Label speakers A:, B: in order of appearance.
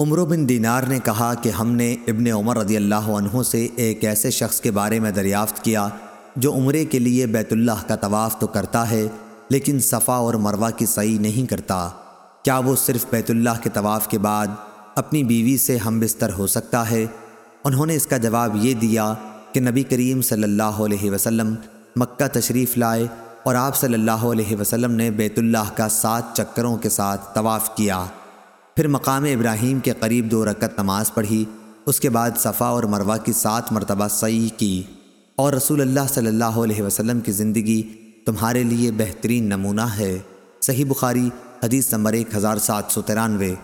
A: عمر بن دینار نے کہا کہ ہم نے ابن عمر رضی اللہ عنہ سے ایک ایسے شخص کے بارے میں دریافت کیا جو عمرے کے لیے بیت اللہ کا طواف تو کرتا ہے، لیکن صفا اور مروہ کی صحیح نہیں کرتا۔ کیا وہ صرف بیت اللہ کے طواف کے بعد اپنی بیوی سے ہم بستر ہو سکتا ہے؟ انہوں نے اس کا جواب یہ دیا کہ نبی کریم صلی اللہ علیہ وسلم مکہ تشریف لائے اور آپ صلی اللہ علیہ وسلم نے بیت اللہ کا سات چکروں کے ساتھ طواف کیا۔ پھر مقام ابراہیم کے قریب دو رکت نماز پڑھی، اس کے بعد صفا اور مروہ کی سات مرتبہ صحیح کی۔ اور رسول اللہ صلی اللہ علیہ وسلم کی زندگی تمہارے لیے بہترین نمونہ ہے۔ صحیح بخاری، حدیث نمبر 1793